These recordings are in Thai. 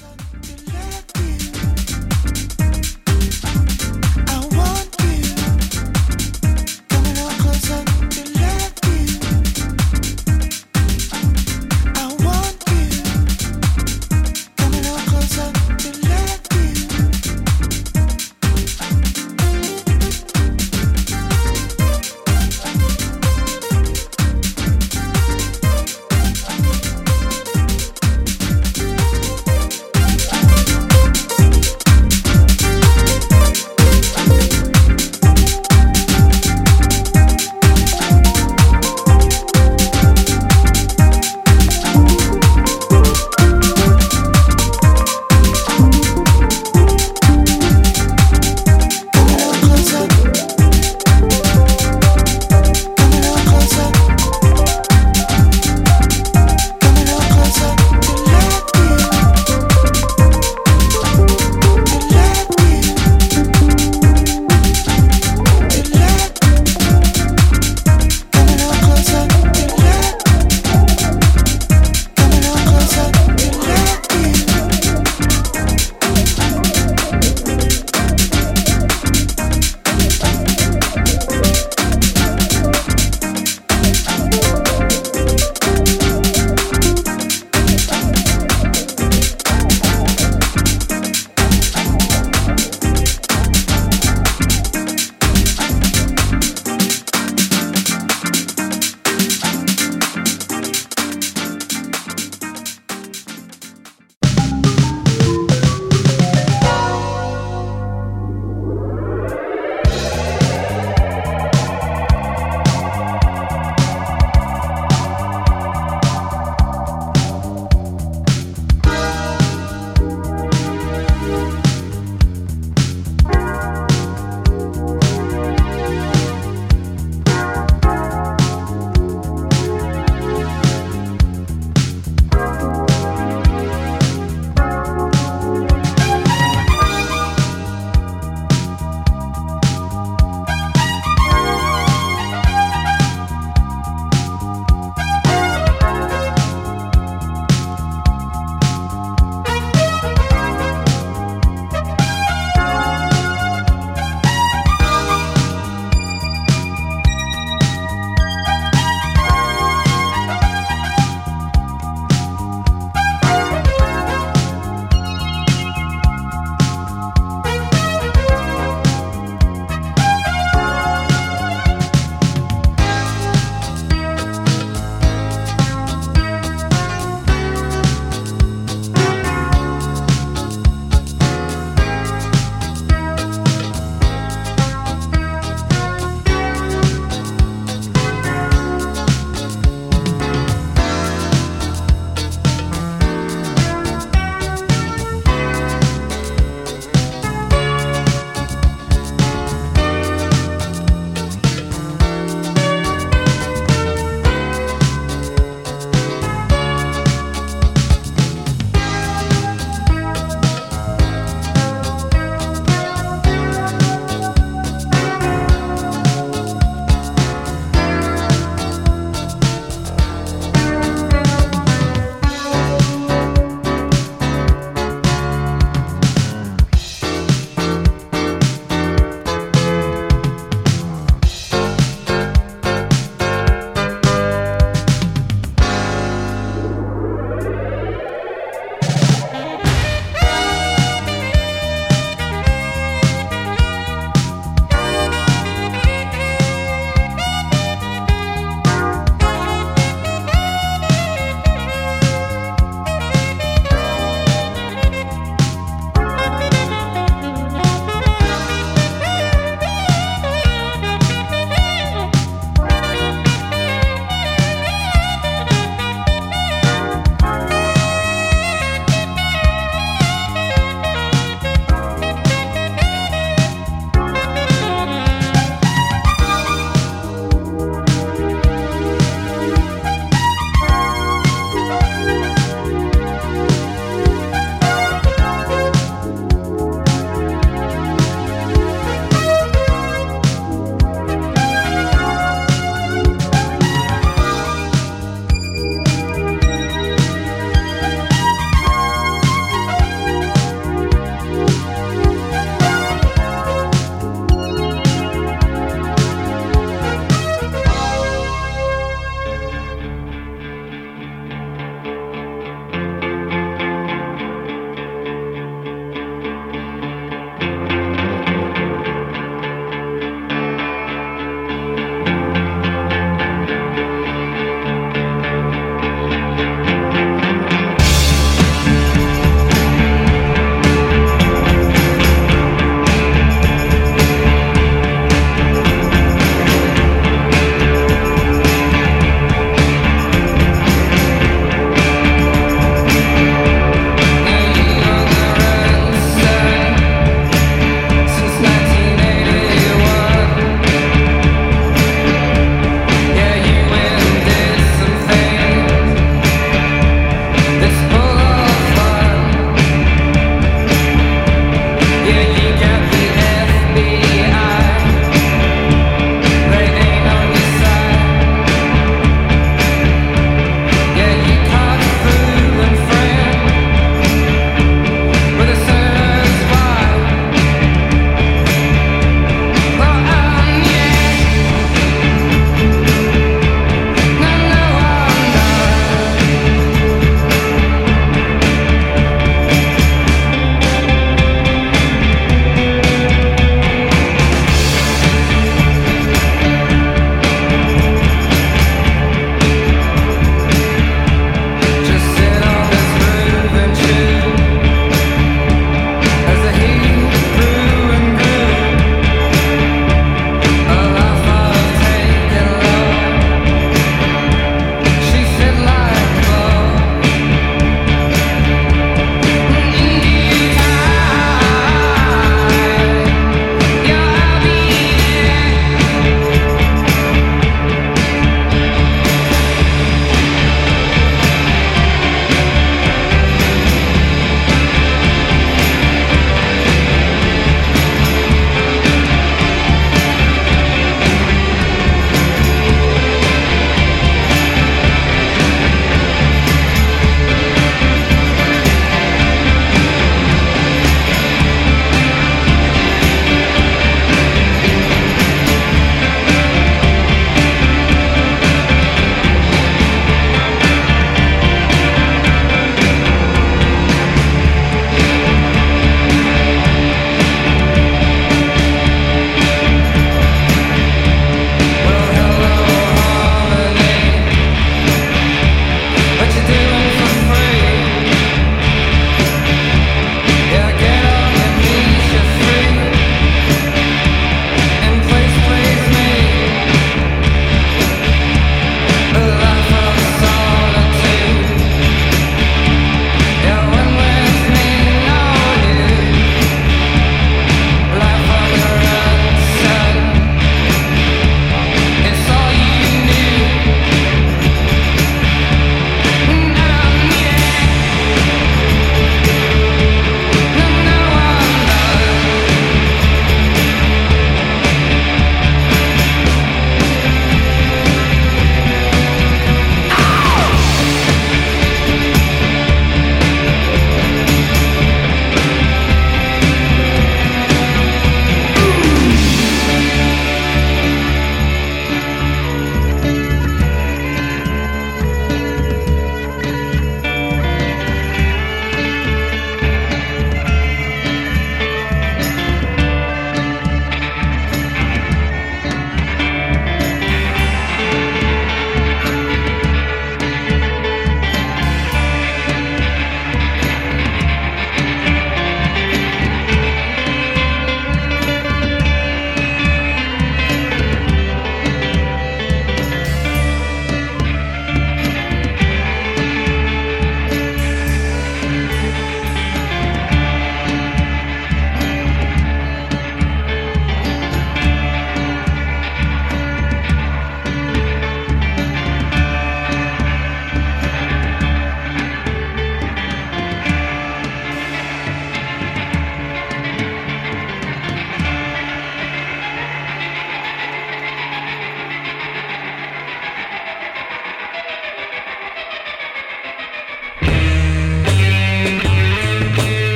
Sunday.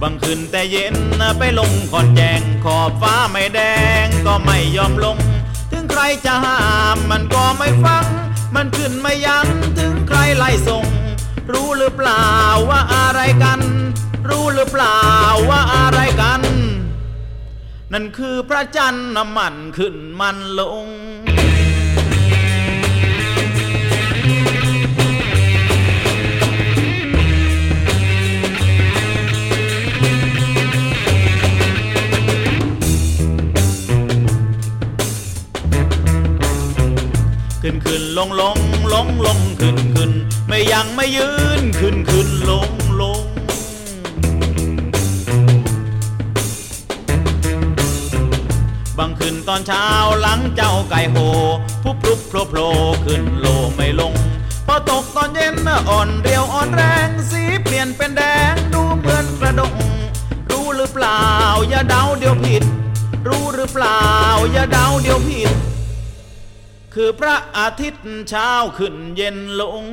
บังขึ้นแต่เย็นไปลงขอนแจงขอบฟ้าไม่แดงก็ไม่ยอมลง ถึงใครจะห้ามมันก็ไม่ฟัง มันขึ้นไม่ยั้งถึงใครไล่ส่ง รู้หรือเปล่าว่าอะไรกัน รู้หรือเปล่าว่าอะไรกัน นั่นคือพระจันทร์น้ำมันขึ้นมันลง ขึ้นขึ้นลงลงลงลงขึ้นขึ้นไม่ยังไม่ยืนขึ้นขึ้นลงลงบางคืนตอนเช้าหลังเจ้าไก่โหพุบพลุบโผล่โผล่ขึ้นโลไม่ลงพอตกตอนเย็นอ่อนเรียวอ่อนแรงสีเปลี่ยนเป็นแดงดูเหมือนกระดง รู้หรือเปล่า อย่าเดาเดี๋ยวผิด รู้หรือเปล่า อย่าเดาเดี๋ยวผิด คือพระอาทิตย์เช้าขึ้นเย็นลง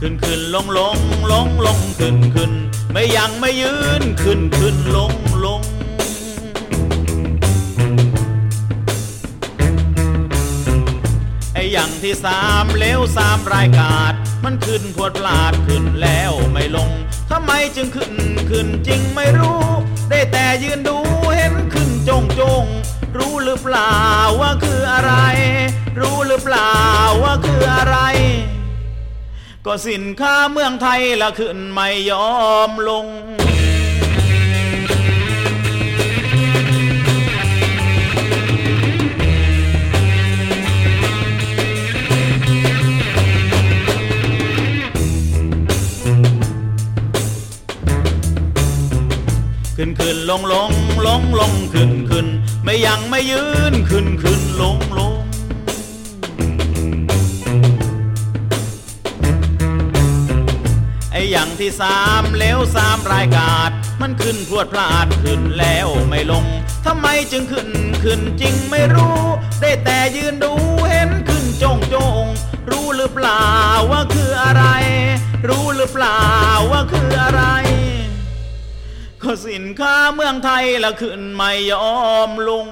ขึ้นขึ้นลงลงลงลงขึ้นขึ้นไม่ยังไม่ยืนขึ้นขึ้นลงลง อย่างที่สามเลวสามรายกาด มันขึ้นพวดพลาดขึ้นแล้วไม่ลงทำไมจึงขึ้นขึ้นจริงไม่รู้ ได้แต่ยืนดูเห็นขึ้นจงจงรู้หรือเปล่าว่าคืออะไร รู้หรือเปล่าว่าคืออะไร ก็สินค้าเมืองไทยละขึ้นไม่ยอมลง ขึ้นขึ้นลงลงลงลงขึ้นขึ้นไม่ยังไม่ยืนขึ้นขึ้นลงลงไอ้อย่างที่สามเลวสามรายกาดมันขึ้นพรวดพลาดขึ้นแล้วไม่ลงทำไมจึงขึ้นขึ้นจริงไม่รู้ ได้แต่ยืนดูเห็นขึ้นจงจงรู้หรือเปล่าว่าคืออะไร รู้หรือเปล่าว่าคืออะไร ก็สินค้าเมืองไทยละขึ้นไม่ยอมลง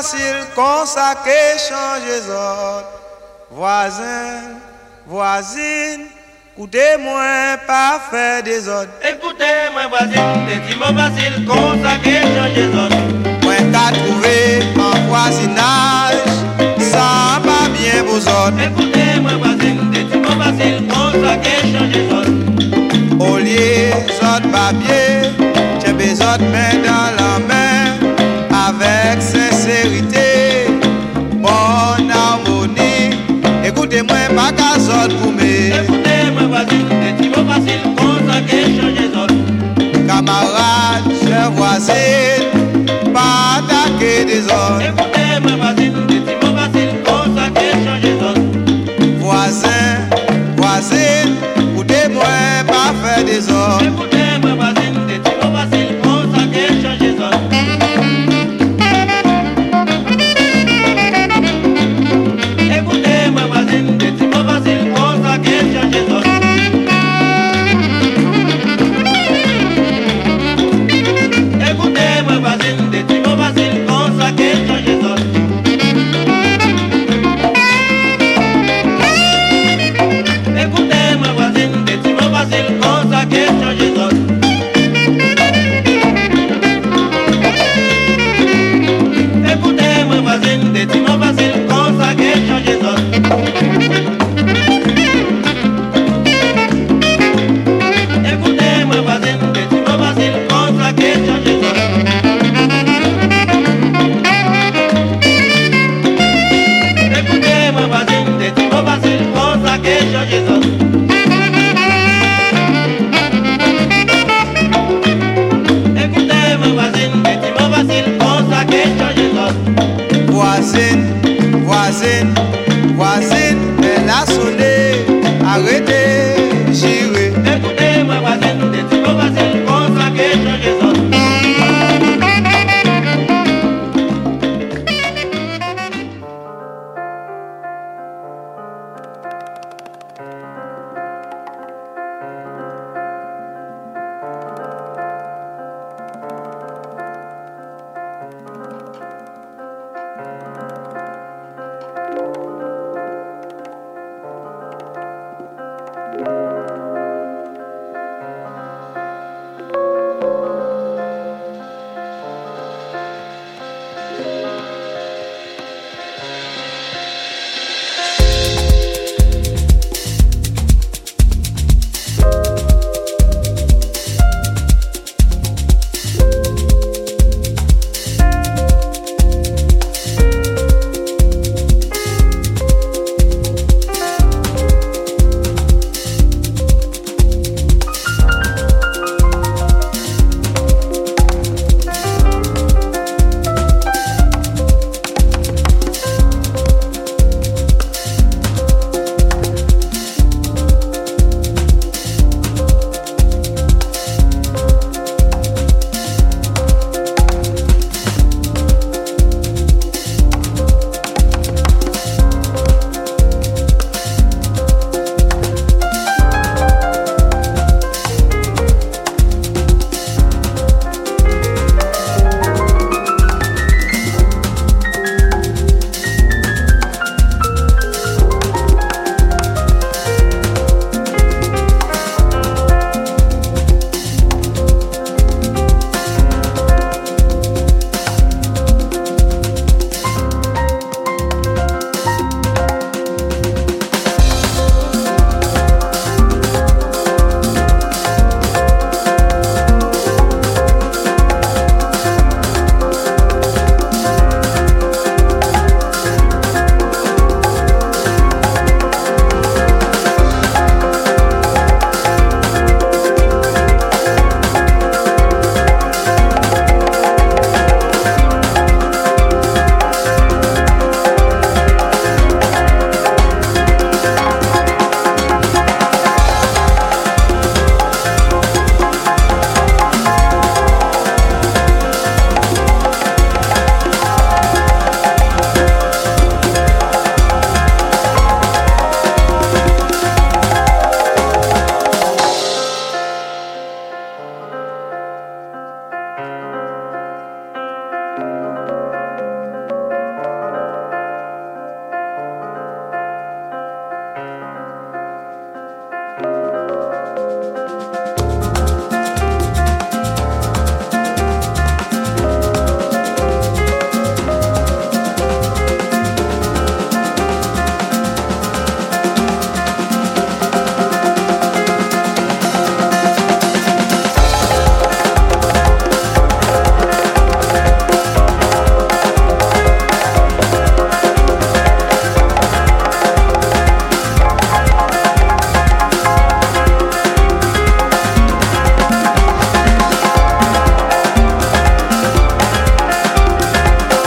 facile consacrer, changer zone. Voisin, voisine, écoutez-moi, pas faire des autres. Écoutez-moi, voisine, c'est mot facile consacrer, changer zone. Moi, t'as trouvé en voisinage, ça va bien vous autres. Écoutez-moi, voisine, c'est mot facile consacrer, changer zone. Au zone papier, j'ai besoin de mettre dans la main avec ses vérité. Bon harmonie. Écoutez-moi, ma casse pour me. Écoutez-moi, voisine, c'est si bon facile. Consacré, changez les autres. Camarades, chers voisines, pas attaquer des autres.